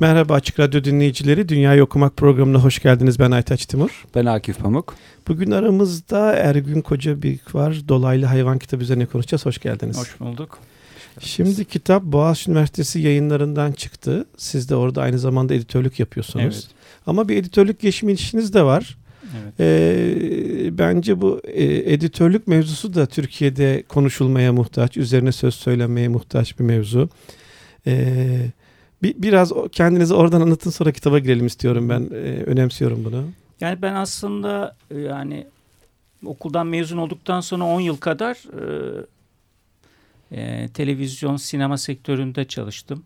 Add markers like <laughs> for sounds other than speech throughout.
Merhaba Açık Radyo dinleyicileri. Dünyayı Okumak programına hoş geldiniz. Ben Aytaç Timur. Ben Akif Pamuk. Bugün aramızda Ergün Kocabıyık var. Dolaylı Hayvan kitabı üzerine konuşacağız. Hoş geldiniz. Hoş bulduk. Şimdi kitap Boğaziçi Üniversitesi yayınlarından çıktı. Siz de orada aynı zamanda editörlük yapıyorsunuz. Evet. Ama bir editörlük geçmişiniz de var. Evet. Ee, bence bu e, editörlük mevzusu da Türkiye'de konuşulmaya muhtaç, üzerine söz söylenmeye muhtaç bir mevzu. Ee, bir, biraz kendinizi oradan anlatın sonra kitaba girelim istiyorum ben. Ee, önemsiyorum bunu. Yani ben aslında e, yani okuldan mezun olduktan sonra 10 yıl kadar e, e, televizyon, sinema sektöründe çalıştım.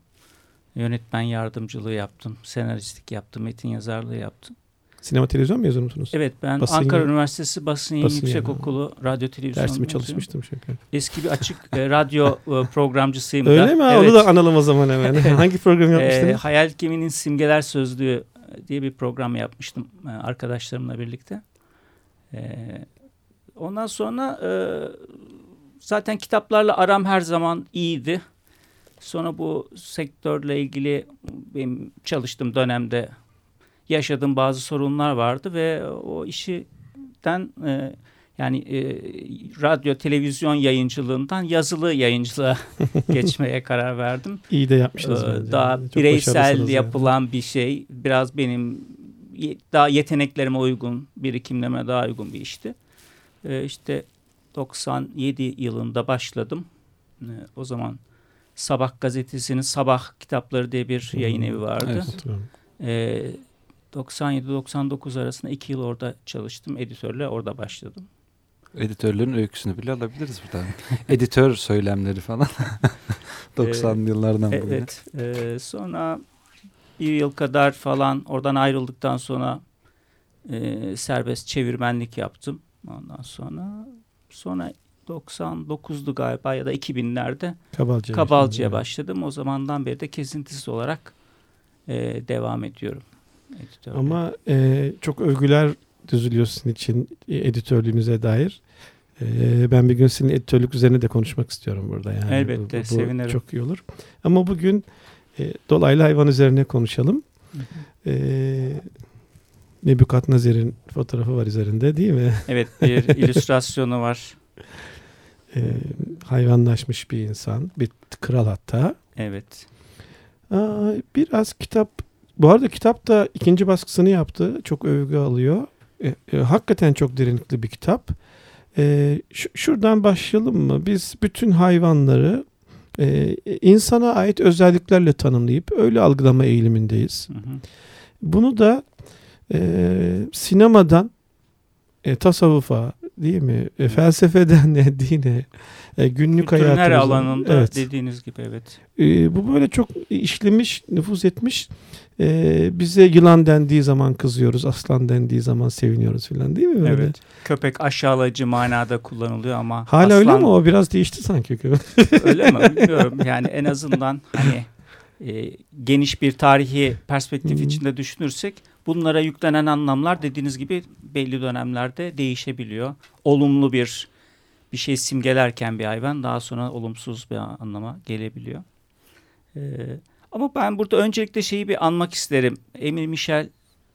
Yönetmen yardımcılığı yaptım, senaristlik yaptım, metin yazarlığı yaptım. Sinema televizyon mezunu musunuz? Evet ben Basın Ankara yayın- Üniversitesi Basın Yayın Yüksek yayın- Okulu radyo televizyon. Dersimi çalışmıştım çünkü. Eski bir açık e, radyo <laughs> e, programcısıyım da. Öyle mi? Ha, Evet. Onu da analım o zaman hemen. <laughs> Hangi program E, yapmıştınız? Hayal Gemi'nin Simgeler Sözlüğü diye bir program yapmıştım e, arkadaşlarımla birlikte. E, ondan sonra e, zaten kitaplarla aram her zaman iyiydi. Sonra bu sektörle ilgili benim çalıştığım dönemde yaşadığım bazı sorunlar vardı ve o işten e, yani e, radyo televizyon yayıncılığından yazılı yayıncılığa <laughs> geçmeye karar verdim. İyi de yapmışsınız Ee, daha Çok bireysel başarılısınız yani. yapılan bir şey. Biraz benim daha yeteneklerime uygun, birikimlerime daha uygun bir işti. Ee, işte 97 yılında başladım. Ee, o zaman Sabah gazetesinin Sabah kitapları diye bir yayın evi vardı. Evet. Hatırlıyorum. Ee, 97-99 arasında iki yıl orada çalıştım. Editörle orada başladım. Editörlerin öyküsünü bile alabiliriz buradan. <laughs> Editör söylemleri falan. <laughs> 90'lı yıllardan bugüne. Evet. e, sonra bir yıl kadar falan oradan ayrıldıktan sonra e, serbest çevirmenlik yaptım. Ondan sonra sonra 99'du galiba ya da 2000'lerde Kabalcı'ya. Kabalcı'ya Evet. başladım. O zamandan beri de kesintisiz olarak e, devam ediyorum. Editörlüğe. Ama e, çok övgüler düzülüyor sizin için e, editörlüğünüze dair. E, ben bir gün sizin editörlük üzerine de konuşmak istiyorum burada. Yani Elbette, sevinirim. Çok iyi olur. Ama bugün e, dolaylı hayvan üzerine konuşalım. Hı hı. E, Nebukadnezar'ın fotoğrafı var üzerinde değil mi? <laughs> Evet bir illüstrasyonu var. E, hayvanlaşmış bir insan. Bir kral hatta. Evet. Aa, biraz kitap bu arada kitap da ikinci baskısını yaptı. Çok övgü alıyor. E, e, hakikaten çok derinlikli bir kitap. E, şu- şuradan başlayalım mı? Biz bütün hayvanları e, insana ait özelliklerle tanımlayıp öyle algılama eğilimindeyiz. Hı hı. Bunu da e, sinemadan e, tasavvufa değil mi? E, felsefeden e, <laughs> dine, e, günlük Kültürün her hayatımıza. alanında Evet. dediğiniz gibi evet. Ee, bu böyle çok işlemiş, nüfuz etmiş. Ee, bize yılan dendiği zaman kızıyoruz, aslan dendiği zaman seviniyoruz falan değil mi? Böyle? Evet. Köpek aşağılayıcı manada kullanılıyor ama Hala öyle aslan- mi o? Biraz değişti sanki. <laughs> öyle mi? Bilmiyorum. <laughs> Yani en azından hani e, geniş bir tarihi perspektif içinde düşünürsek bunlara yüklenen anlamlar dediğiniz gibi belli dönemlerde değişebiliyor. Olumlu bir bir şey simgelerken bir hayvan daha sonra olumsuz bir anlama gelebiliyor. Ee, ama ben burada öncelikle şeyi bir anmak isterim. Emil Michel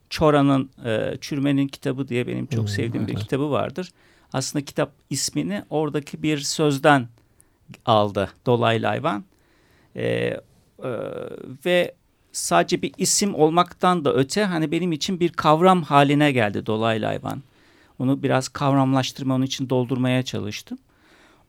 Çora'nın e, Çürümenin Kitabı diye benim çok Hmm, sevdiğim bir evet. kitabı vardır. Aslında kitap ismini oradaki bir sözden aldı dolaylı hayvan. Ee, e, ve sadece bir isim olmaktan da öte hani benim için bir kavram haline geldi dolaylı hayvan. Onu biraz kavramlaştırma onun için doldurmaya çalıştım.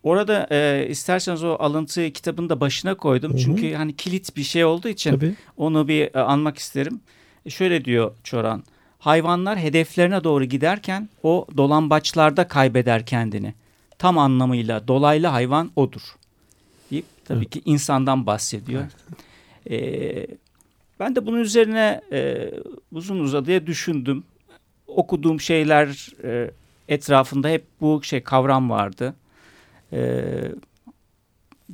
Orada e, isterseniz o alıntıyı kitabın da başına koydum. Hı hı. Çünkü hani kilit bir şey olduğu için Tabii. onu bir e, anmak isterim. E, şöyle diyor Çoran. Hayvanlar hedeflerine doğru giderken o dolambaçlarda kaybeder kendini. Tam anlamıyla dolaylı hayvan odur. Deyip tabii Evet. ki insandan bahsediyor. E, ben de bunun üzerine e, uzun uzadıya düşündüm. Okuduğum şeyler e, etrafında hep bu şey kavram vardı. E,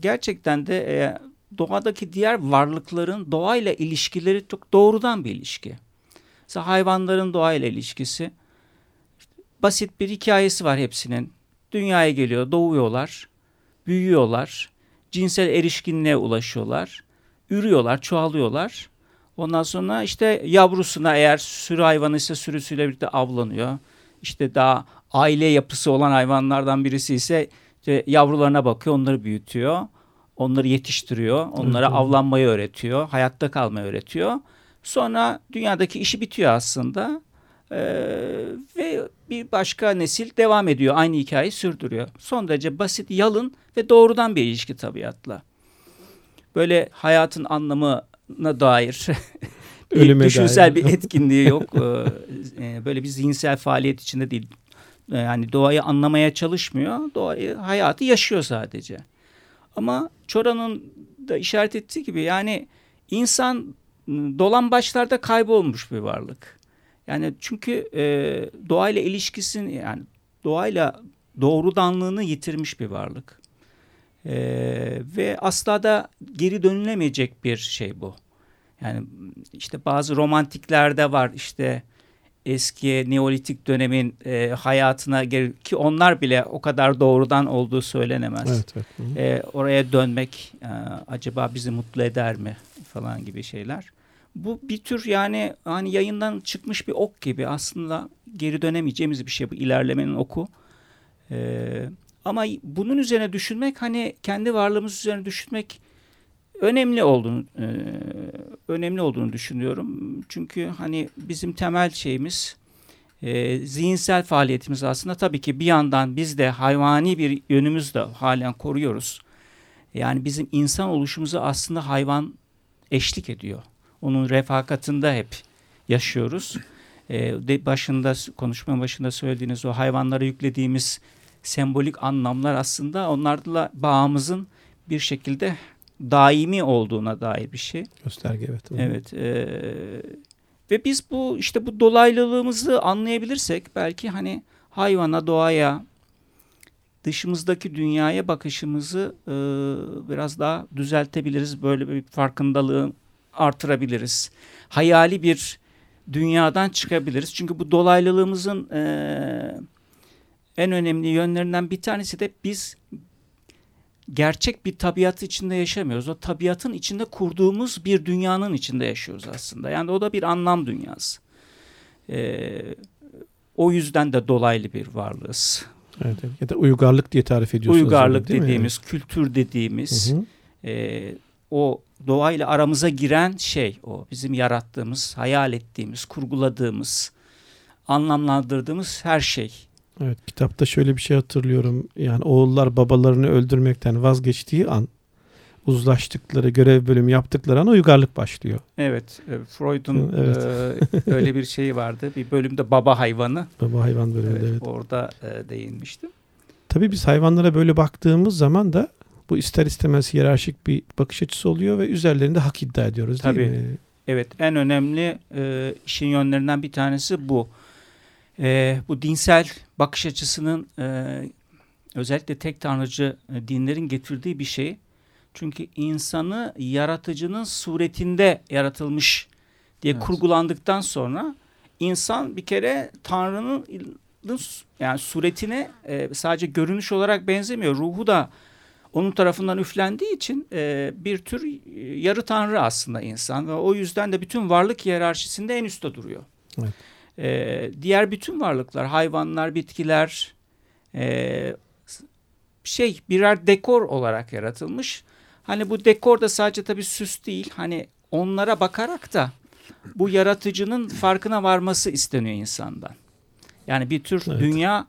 gerçekten de e, doğadaki diğer varlıkların doğayla ilişkileri çok doğrudan bir ilişki. Mesela hayvanların doğayla ilişkisi basit bir hikayesi var hepsinin. Dünyaya geliyor, doğuyorlar, büyüyorlar, cinsel erişkinliğe ulaşıyorlar, ürüyorlar, çoğalıyorlar. Ondan sonra işte yavrusuna eğer sürü hayvanı ise sürüsüyle birlikte avlanıyor. İşte daha aile yapısı olan hayvanlardan birisi ise işte yavrularına bakıyor, onları büyütüyor. Onları yetiştiriyor, onlara Evet. avlanmayı öğretiyor, hayatta kalmayı öğretiyor. Sonra dünyadaki işi bitiyor aslında. Ee, ve bir başka nesil devam ediyor. Aynı hikayeyi sürdürüyor. Son derece basit, yalın ve doğrudan bir ilişki tabiatla. Böyle hayatın anlamına dair <laughs> bir Ölüme düşünsel dair. bir <laughs> etkinliği yok. Ee, böyle bir zihinsel faaliyet içinde değil. Ee, Yani doğayı anlamaya çalışmıyor. Doğayı, hayatı yaşıyor sadece. Ama Çora'nın da işaret ettiği gibi yani insan m, dolambaçlarda kaybolmuş bir varlık. Yani çünkü e, doğayla ilişkisini yani doğayla doğrudanlığını yitirmiş bir varlık. E, ve asla da geri dönülemeyecek bir şey bu. Yani işte bazı romantiklerde var işte eski Neolitik dönemin e, hayatına geri ki onlar bile o kadar doğrudan olduğu söylenemez. Evet, evet. Hı. E, oraya dönmek e, acaba bizi mutlu eder mi falan gibi şeyler. Bu bir tür yani hani yayından çıkmış bir ok gibi aslında geri dönemeyeceğimiz bir şey bu ilerlemenin oku. E, ama bunun üzerine düşünmek hani kendi varlığımız üzerine düşünmek önemli olduğunu e, önemli olduğunu düşünüyorum. Çünkü hani bizim temel şeyimiz e, zihinsel faaliyetimiz aslında tabii ki bir yandan biz de hayvani bir yönümüz de halen koruyoruz. Yani bizim insan oluşumuzu aslında hayvan eşlik ediyor. Onun refakatında hep yaşıyoruz. E, başında konuşma başında söylediğiniz o hayvanlara yüklediğimiz sembolik anlamlar aslında onlarla bağımızın bir şekilde daimi olduğuna dair bir şey. Gösterge evet. Evet. e, ve biz bu işte bu dolaylılığımızı anlayabilirsek belki hani hayvana, doğaya, dışımızdaki dünyaya bakışımızı e, biraz daha düzeltebiliriz. Böyle bir farkındalığı artırabiliriz. Hayali bir dünyadan çıkabiliriz. Çünkü bu dolaylılığımızın e, en önemli yönlerinden bir tanesi de biz gerçek bir tabiat içinde yaşamıyoruz. O tabiatın içinde kurduğumuz bir dünyanın içinde yaşıyoruz aslında. Yani o da bir anlam dünyası. Ee, o yüzden de dolaylı bir varlığız. Evet, evet. Ya da uygarlık diye tarif ediyorsunuz. Uygarlık değil mi? dediğimiz, kültür dediğimiz, Hı hı. e, o doğayla aramıza giren şey o. Bizim yarattığımız, hayal ettiğimiz, kurguladığımız, anlamlandırdığımız her şey. Evet kitapta şöyle bir şey hatırlıyorum. Yani oğullar babalarını öldürmekten vazgeçtiği an uzlaştıkları görev bölümü yaptıkları an uygarlık başlıyor. Evet, e, Freud'un Evet. e, öyle bir şeyi vardı. Bir bölümde baba hayvanı. Baba hayvan bölümünde Evet, evet. Orada e, değinmiştim. Tabii biz hayvanlara böyle baktığımız zaman da bu ister istemez hiyerarşik bir bakış açısı oluyor ve üzerlerinde hak iddia ediyoruz değil Tabii. mi? Evet, en önemli e, işin yönlerinden bir tanesi bu. E, bu dinsel bakış açısının e, özellikle tek tanrıcı e, dinlerin getirdiği bir şey. Çünkü insanı yaratıcının suretinde yaratılmış diye Evet. kurgulandıktan sonra insan bir kere Tanrı'nın yani suretine e, sadece görünüş olarak benzemiyor. Ruhu da onun tarafından üflendiği için e, bir tür e, yarı tanrı aslında insan ve o yüzden de bütün varlık hiyerarşisinde en üstte duruyor. Evet. E, diğer bütün varlıklar, hayvanlar, bitkiler e, şey birer dekor olarak yaratılmış. Hani bu dekor da sadece tabii süs değil. Hani onlara bakarak da bu yaratıcının farkına varması isteniyor insandan. Yani bir tür Evet. dünya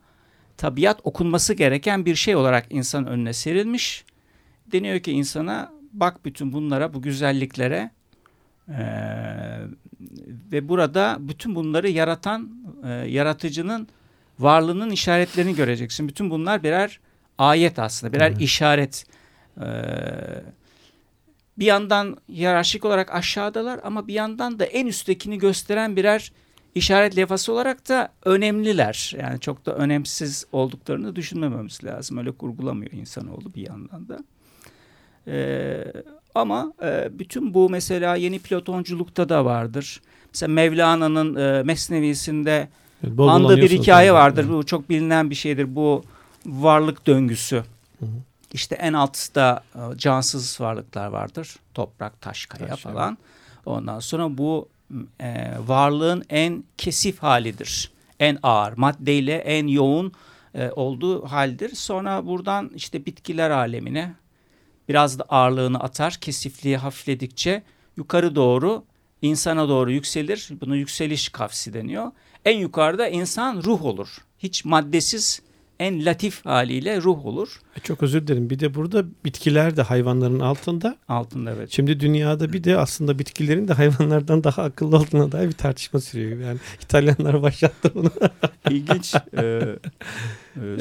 tabiat okunması gereken bir şey olarak insan önüne serilmiş. Deniyor ki insana bak bütün bunlara, bu güzelliklere eee, ve burada bütün bunları yaratan eee, yaratıcının varlığının işaretlerini göreceksin. Bütün bunlar birer ayet aslında, birer Evet. işaret. Eee, bir yandan hiyerarşik olarak aşağıdalar ama bir yandan da en üsttekini gösteren birer işaret levhası olarak da önemliler. Yani çok da önemsiz olduklarını düşünmememiz lazım. Öyle kurgulamıyor insanoğlu bir yandan da. Ee, ama e, bütün bu mesela yeni Platonculukta da vardır. Mesela Mevlana'nın e, Mesnevisinde Evet, bol bir hikaye yani. vardır. Evet. Bu çok bilinen bir şeydir. Bu varlık döngüsü. Hı hı. İşte en altta e, cansız varlıklar vardır. Toprak, taş, kaya Taş, falan. Ondan sonra bu e, varlığın en kesif halidir. En ağır maddeyle en yoğun e, olduğu haldir. Sonra buradan işte bitkiler alemine biraz da ağırlığını atar. Kesifliği hafifledikçe yukarı doğru insana doğru yükselir. Buna yükseliş kafsi deniyor. En yukarıda insan ruh olur. Hiç maddesiz en latif haliyle ruh olur. E, çok özür dilerim. Bir de burada bitkiler de hayvanların altında. Altında evet. Şimdi dünyada bir de aslında bitkilerin de hayvanlardan daha akıllı olduğuna dair bir tartışma sürüyor. Yani İtalyanlar başlattı bunu. İlginç. <laughs> ee,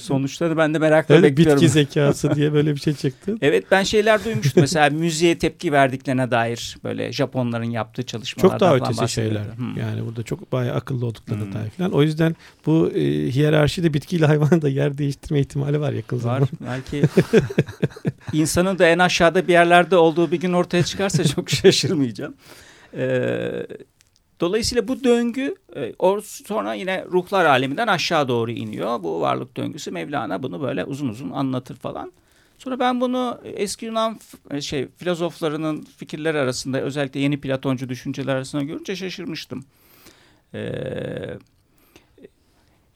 sonuçları ben de merakla Öyle bekliyorum. bitki zekası <laughs> diye böyle bir şey çıktı. Evet ben şeyler duymuştum mesela müziğe tepki verdiklerine dair böyle Japonların yaptığı çalışmalardan Çok daha ötesi şeyler. Hmm. Yani burada çok bayağı akıllı olduklarına Hmm. dair falan. O yüzden bu e, hiyerarşide bitkiyle hayvanın da yer değiştirme ihtimali var yakın Var. zamanda. Belki insanın da en aşağıda bir yerlerde olduğu bir gün ortaya çıkarsa çok <laughs> şaşırmayacağım. Ee, dolayısıyla bu döngü e, sonra yine ruhlar aleminden aşağı doğru iniyor. Bu varlık döngüsü Mevlana bunu böyle uzun uzun anlatır falan. Sonra ben bunu eski Yunan f- şey filozoflarının fikirleri arasında özellikle yeni Platoncu düşünceler arasında görünce şaşırmıştım. Ee,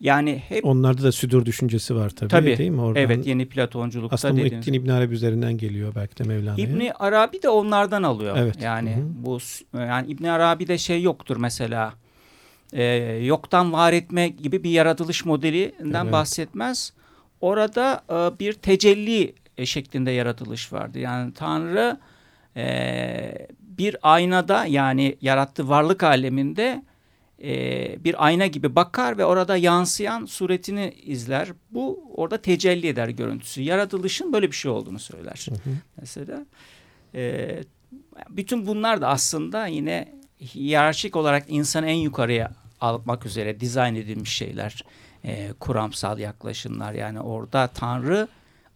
yani hep Onlarda da südur düşüncesi var tabii, Tabii, değil mi? Oradan evet yeni Platonculukta Aslında dediğiniz. Muhittin İbn Arabi üzerinden geliyor belki de Mevlana'ya. İbni Arabi de onlardan alıyor. Evet. Yani Hı hı. bu yani İbni Arabi'de şey yoktur mesela. Ee, yoktan var etme gibi bir yaratılış modelinden Evet. bahsetmez. Orada e, bir tecelli e, şeklinde yaratılış vardı. Yani Tanrı e, bir aynada yani yarattığı varlık aleminde e, bir ayna gibi bakar ve orada yansıyan suretini izler. Bu orada tecelli eder görüntüsü. Yaratılışın böyle bir şey olduğunu söyler Hı hı. mesela. Ee, bütün bunlar da aslında yine hiyerarşik olarak insanı en yukarıya almak üzere dizayn edilmiş şeyler. Ee, kuramsal yaklaşımlar yani orada Tanrı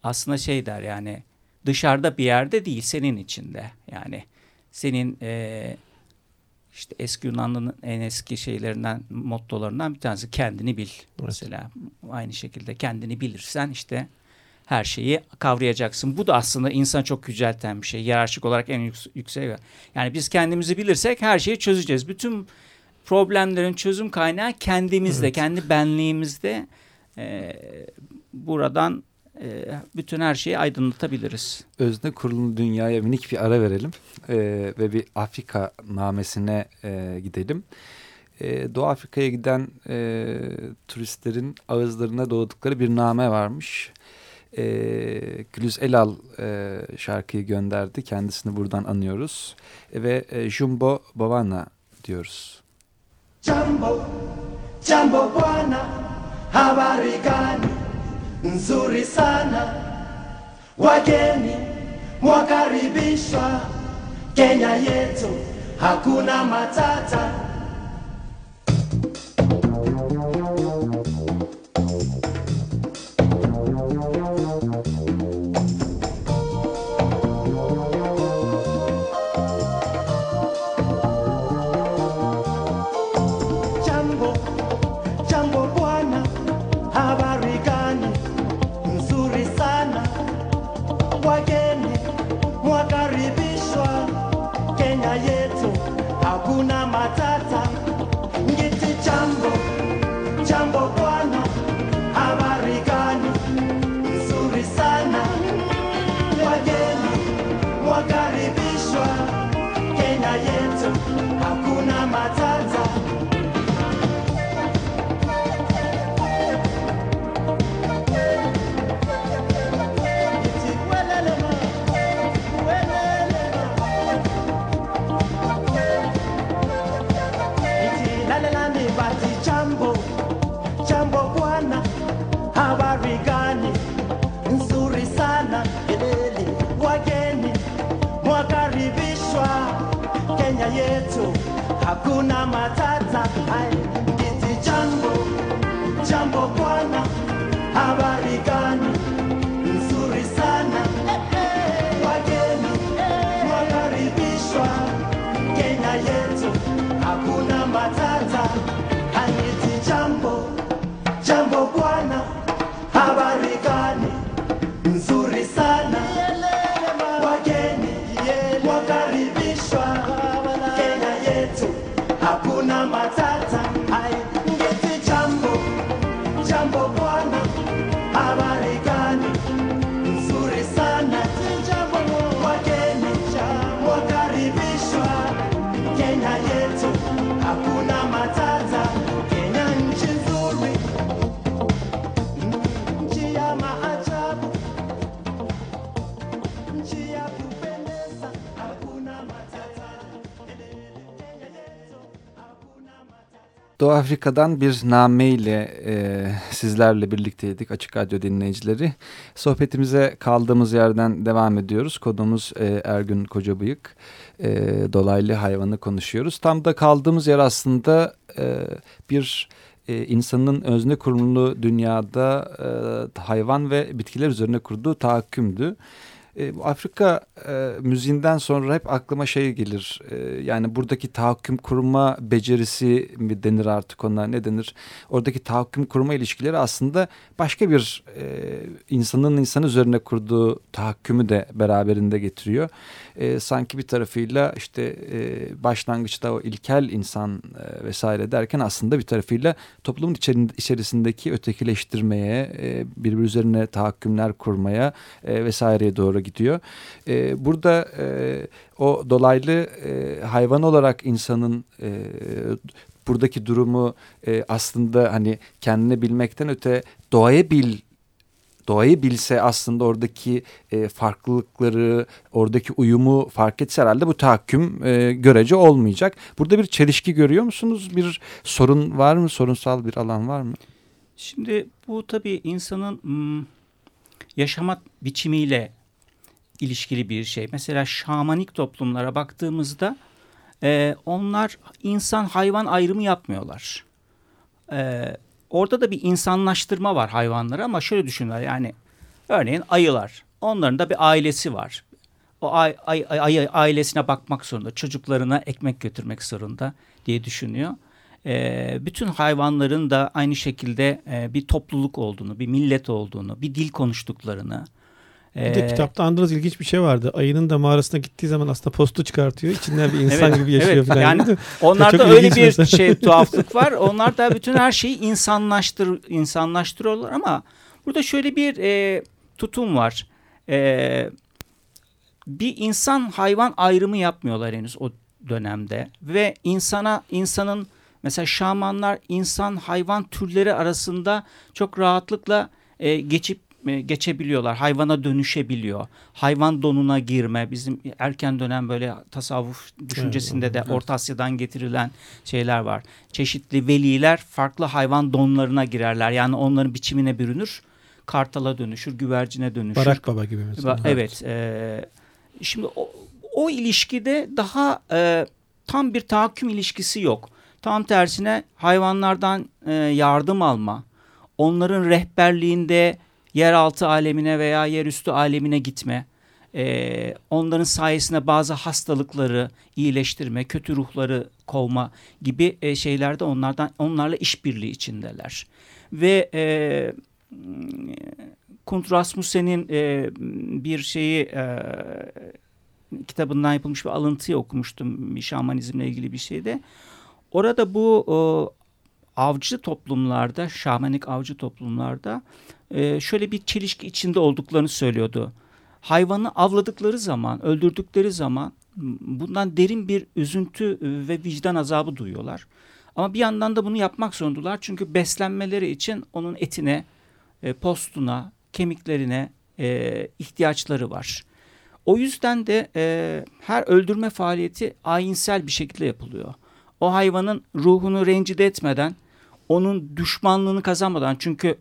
aslında şey der yani dışarıda bir yerde değil senin içinde. Yani senin e, işte eski Yunanlı'nın en eski şeylerinden mottolarından bir tanesi kendini bil. Mesela aynı şekilde kendini bilirsen işte her şeyi kavrayacaksın. Bu da aslında insan çok yücelten bir şey. Hiyerarşik olarak en yüks- yüksek. Yani biz kendimizi bilirsek her şeyi çözeceğiz. Bütün problemlerin çözüm kaynağı kendimizde, Evet. kendi benliğimizde. Ee, buradan bütün her şeyi aydınlatabiliriz. Özne kurulu dünyaya minik bir ara verelim Ee, ve bir Afrika namesine e, gidelim. Ee, Doğu Afrika'ya giden e, turistlerin ağızlarına doğdukları bir name varmış. Ee, Gülüz Elal e, şarkıyı gönderdi. Kendisini buradan anıyoruz. E, ve e, Jumbo Bavana diyoruz. Jambo, jambo bwana, habari gani? Nzuri sana, wageni mwakaribishwa Kenya yetu, hakuna matata. i'm Namaste. Doğu Afrika'dan bir nameyle e, sizlerle birlikteydik Açık Radyo dinleyicileri. Sohbetimize kaldığımız yerden devam ediyoruz. Kodumuz e, Ergün Kocabıyık. E, dolaylı hayvanı konuşuyoruz. Tam da kaldığımız yer aslında e, bir e, insanın özne kurumlu dünyada e, hayvan ve bitkiler üzerine kurduğu tahakkümdü. Bu Afrika e, müziğinden sonra hep aklıma şey gelir. E, yani buradaki tahakküm kurma becerisi mi denir artık ona ne denir? Oradaki tahakküm kurma ilişkileri aslında başka bir e, insanın insan üzerine kurduğu tahakkümü de beraberinde getiriyor. E, sanki bir tarafıyla işte e, başlangıçta o ilkel insan e, vesaire derken aslında bir tarafıyla toplumun içerisindeki ötekileştirmeye, e, birbiri üzerine tahakkümler kurmaya e, vesaireye doğru gidiyor. E, burada e, o dolaylı e, hayvan olarak insanın e, buradaki durumu e, aslında hani kendini bilmekten öte doğaya bil doğayı bilse aslında oradaki e, farklılıkları, oradaki uyumu fark etse herhalde bu tahakküm e, görece olmayacak. Burada bir çelişki görüyor musunuz? Bir sorun var mı? Sorunsal bir alan var mı? Şimdi bu tabii insanın yaşama biçimiyle ilişkili bir şey. Mesela şamanik toplumlara baktığımızda e, onlar insan hayvan ayrımı yapmıyorlar. E, orada da bir insanlaştırma var hayvanlara ama şöyle düşünüyorlar yani örneğin ayılar onların da bir ailesi var. O ay, ay, ay- ay- ailesine bakmak zorunda çocuklarına ekmek götürmek zorunda diye düşünüyor. E, bütün hayvanların da aynı şekilde e, bir topluluk olduğunu, bir millet olduğunu, bir dil konuştuklarını. Bir de e, kitapta andığınız ilginç bir şey vardı. Ayının da mağarasına gittiği zaman aslında postu çıkartıyor. İçinden bir insan <laughs> Evet, gibi yaşıyor evet. falan. Yani? <laughs> Onlarda Çok öyle bir mesela. şey <laughs> tuhaflık var. Onlar da bütün her şeyi insanlaştır insanlaştırıyorlar ama burada şöyle bir e, tutum var. E, bir insan hayvan ayrımı yapmıyorlar henüz o dönemde ve insana insanın mesela şamanlar insan hayvan türleri arasında çok rahatlıkla e, geçip geçebiliyorlar. Hayvana dönüşebiliyor. Hayvan donuna girme bizim erken dönem böyle tasavvuf düşüncesinde de. Orta Asya'dan getirilen şeyler var. Çeşitli veliler farklı hayvan donlarına girerler. Yani onların biçimine bürünür. Kartala dönüşür, güvercine dönüşür. Barak Baba gibi mesela. Evet. e, şimdi o, o ilişkide daha e, tam bir tahakküm ilişkisi yok. Tam tersine hayvanlardan e, yardım alma, onların rehberliğinde yeraltı alemine veya yerüstü alemine gitme, e, onların sayesinde bazı hastalıkları iyileştirme, kötü ruhları kovma gibi e, şeylerde onlardan onlarla işbirliği içindeler. Ve e, Kunt Rasmussen'in e, bir şeyi e, kitabından yapılmış bir alıntıyı okumuştum şamanizmle ilgili bir şeyde. Orada bu e, avcı toplumlarda, şamanik avcı toplumlarda e, şöyle bir çelişki içinde olduklarını söylüyordu. Hayvanı avladıkları zaman, öldürdükleri zaman bundan derin bir üzüntü ve vicdan azabı duyuyorlar. Ama bir yandan da bunu yapmak zorundalar. Çünkü beslenmeleri için onun etine, e, postuna, kemiklerine e, ihtiyaçları var. O yüzden de e, her öldürme faaliyeti ayinsel bir şekilde yapılıyor. O hayvanın ruhunu rencide etmeden, onun düşmanlığını kazanmadan çünkü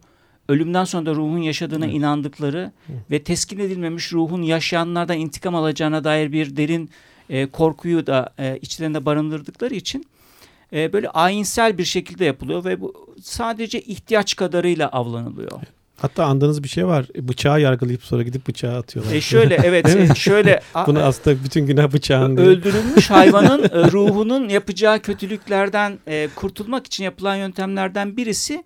ölümden sonra da ruhun yaşadığına Evet. inandıkları ve teskin edilmemiş ruhun yaşayanlardan intikam alacağına dair bir derin e, korkuyu da e, içlerinde barındırdıkları için e, böyle ayinsel bir şekilde yapılıyor ve bu sadece ihtiyaç kadarıyla avlanılıyor. Hatta andığınız bir şey var. Bıçağı yargılayıp sonra gidip bıçağı atıyorlar. E şöyle evet <laughs> Değil şöyle <laughs> Bunu aslında bütün günah bıçağın diye. öldürülmüş <laughs> hayvanın e, ruhunun yapacağı kötülüklerden e, kurtulmak için yapılan yöntemlerden birisi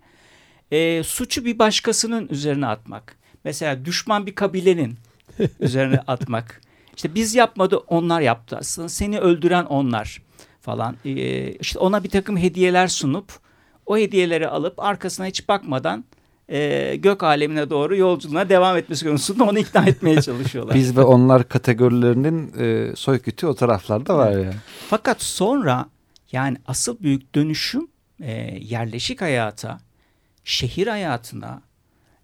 e, suçu bir başkasının üzerine atmak. Mesela düşman bir kabilenin <laughs> üzerine atmak. İşte biz yapmadı onlar yaptı aslında seni öldüren onlar falan. E, işte ona bir takım hediyeler sunup o hediyeleri alıp arkasına hiç bakmadan e, gök alemine doğru yolculuğuna devam etmesi konusunda onu ikna etmeye <laughs> çalışıyorlar. Biz ve onlar kategorilerinin e, soykütü o taraflarda var yani. Fakat sonra yani asıl büyük dönüşüm e, yerleşik hayata, şehir hayatına,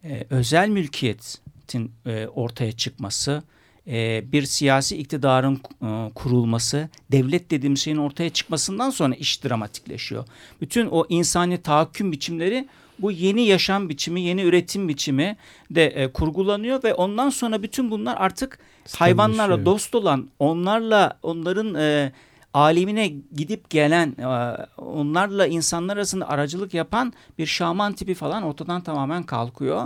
e, özel mülkiyetin e, ortaya çıkması, e, bir siyasi iktidarın e, kurulması, devlet dediğim şeyin ortaya çıkmasından sonra iş dramatikleşiyor. Bütün o insani tahakküm biçimleri bu yeni yaşam biçimi, yeni üretim biçimi de e, kurgulanıyor ve ondan sonra bütün bunlar artık hayvanlarla dost olan, onlarla onların e, alemine gidip gelen, e, onlarla insanlar arasında aracılık yapan bir şaman tipi falan ortadan tamamen kalkıyor.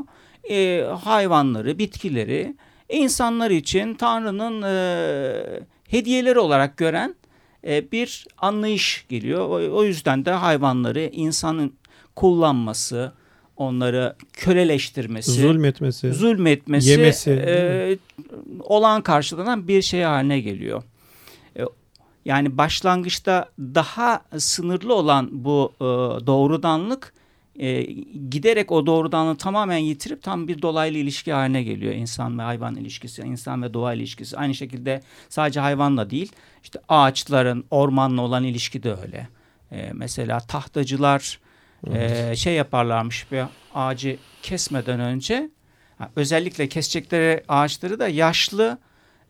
E, hayvanları, bitkileri insanlar için Tanrı'nın e, hediyeleri olarak gören e, bir anlayış geliyor. O, o yüzden de hayvanları insanın kullanması, onları köleleştirmesi, Zulmetmesi. zulmetmesi Yemesi, e, olağan karşılanan bir şey haline geliyor. Yani başlangıçta daha sınırlı olan bu e, doğrudanlık e, giderek o doğrudanlığı tamamen yitirip tam bir dolaylı ilişki haline geliyor. İnsan ve hayvan ilişkisi, insan ve doğa ilişkisi. Aynı şekilde sadece hayvanla değil, işte ağaçların, ormanla olan ilişki de öyle. E, mesela tahtacılar e, şey yaparlarmış bir ağacı kesmeden önce özellikle kesecekleri ağaçları da yaşlı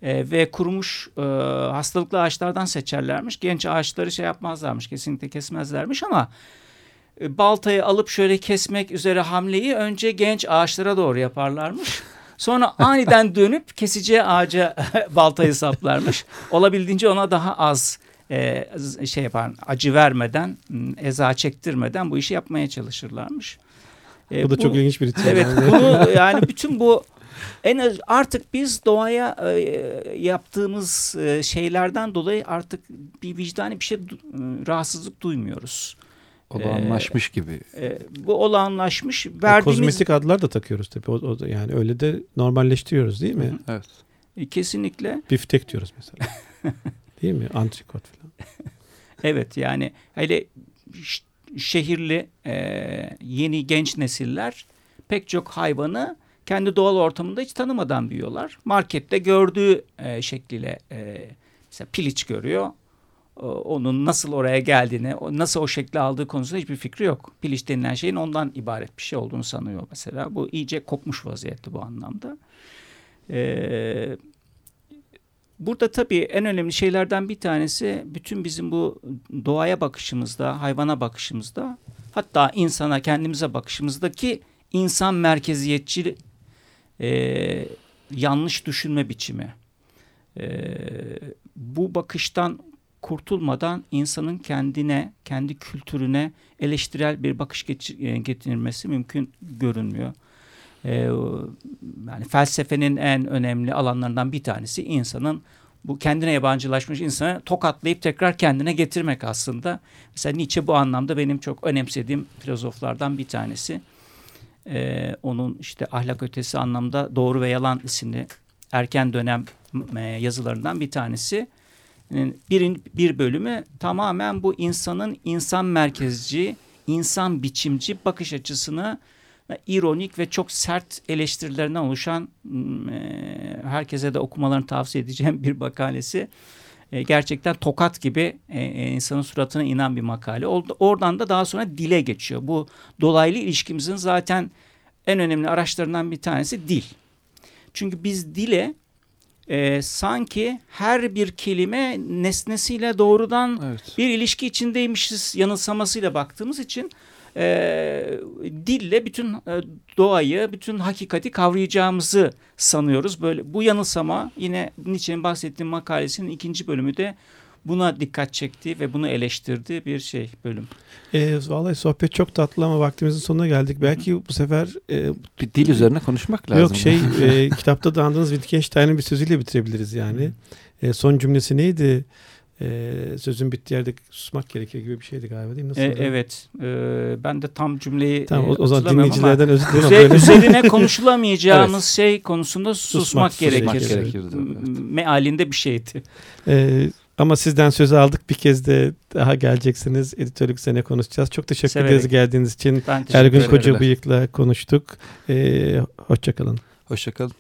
e, ve kurumuş e, hastalıklı ağaçlardan seçerlermiş. Genç ağaçları şey yapmazlarmış kesinlikle kesmezlermiş ama e, baltayı alıp şöyle kesmek üzere hamleyi önce genç ağaçlara doğru yaparlarmış. Sonra <laughs> aniden dönüp keseceği ağaca <laughs> baltayı saplarmış. Olabildiğince ona daha az e, şey yapar, acı vermeden, eza çektirmeden bu işi yapmaya çalışırlarmış. E, Bu da çok ilginç bir ritüel. Evet Yani. bunu yani bütün bu en az artık biz doğaya e, yaptığımız e, şeylerden dolayı artık bir vicdani bir şey du- e, rahatsızlık duymuyoruz. Olağanlaşmış gibi. E, bu olağanlaşmış E, verdiğimiz Kozmetik adlar da takıyoruz tabii. O, o yani öyle de normalleştiriyoruz değil mi? Evet. E, kesinlikle Biftek diyoruz mesela. <laughs> değil mi? Antrikot falan. evet yani hele şehirli e, yeni genç nesiller pek çok hayvanı kendi doğal ortamında hiç tanımadan büyüyorlar. Markette gördüğü e, şekliyle e, mesela piliç görüyor. O- Onun nasıl oraya geldiğini, o- nasıl o şekli aldığı konusunda hiçbir fikri yok. Piliç denilen şeyin ondan ibaret bir şey olduğunu sanıyor mesela. Bu iyice kopmuş vaziyette bu anlamda. Ee, burada tabii en önemli şeylerden bir tanesi bütün bizim bu doğaya bakışımızda, hayvana bakışımızda hatta insana kendimize bakışımızdaki insan merkeziyetçi e, yanlış düşünme biçimi. E, bu bakıştan kurtulmadan insanın kendine, kendi kültürüne eleştirel bir bakış e, getirmesi mümkün görünmüyor. E, yani felsefenin en önemli alanlarından bir tanesi insanın bu kendine yabancılaşmış insanı tokatlayıp tekrar kendine getirmek aslında. Mesela Nietzsche bu anlamda benim çok önemsediğim filozoflardan bir tanesi. Ee, onun işte ahlak ötesi anlamda Doğru ve Yalan isimli erken dönem e, yazılarından bir tanesi. Birin, bir bölümü tamamen bu insanın insan merkezci, insan biçimci bakış açısını e, ironik ve çok sert eleştirilerinden oluşan e, herkese de okumalarını tavsiye edeceğim bir <laughs> makalesi. E, gerçekten tokat gibi e, e, insanın suratına inen bir makale. Oradan da daha sonra dile geçiyor. Bu dolaylı ilişkimizin zaten en önemli araçlarından bir tanesi dil. Çünkü biz dile e, sanki her bir kelime nesnesiyle doğrudan Evet. bir ilişki içindeymişiz yanılsamasıyla baktığımız için e, dille bütün e, doğayı, bütün hakikati kavrayacağımızı sanıyoruz. Böyle bu yanılsama yine Nietzsche'nin bahsettiğim makalesinin ikinci bölümü de buna dikkat çekti ve bunu eleştirdiği bir şey bölüm. E, vallahi sohbet çok tatlı ama vaktimizin sonuna geldik. Belki bu sefer e, Bir dil üzerine konuşmak lazım. yok şey <laughs> e, kitapta da andığınız Wittgenstein'in bir sözüyle bitirebiliriz yani. E, son cümlesi neydi? E, sözün bittiği yerde susmak gerekir gibi bir şeydi galiba değil mi? Nasıl? E, evet, e, ben de tam cümleyi Tamam e, o, o zaman dinleyicilerden özür dilerim. ama üze- böyle- üzerine konuşulamayacağımız <laughs> şey konusunda susmak, Susmak gerekir. gerekirdi, evet. M- Mealinde bir şeydi. E, Ama sizden sözü aldık bir kez de daha geleceksiniz. Editörlük sene konuşacağız. Çok teşekkür Severek. ederiz geldiğiniz için. Ben teşekkür Ergün. Koca Bıyık'la konuştuk. Ee, Hoşçakalın. Hoşçakalın.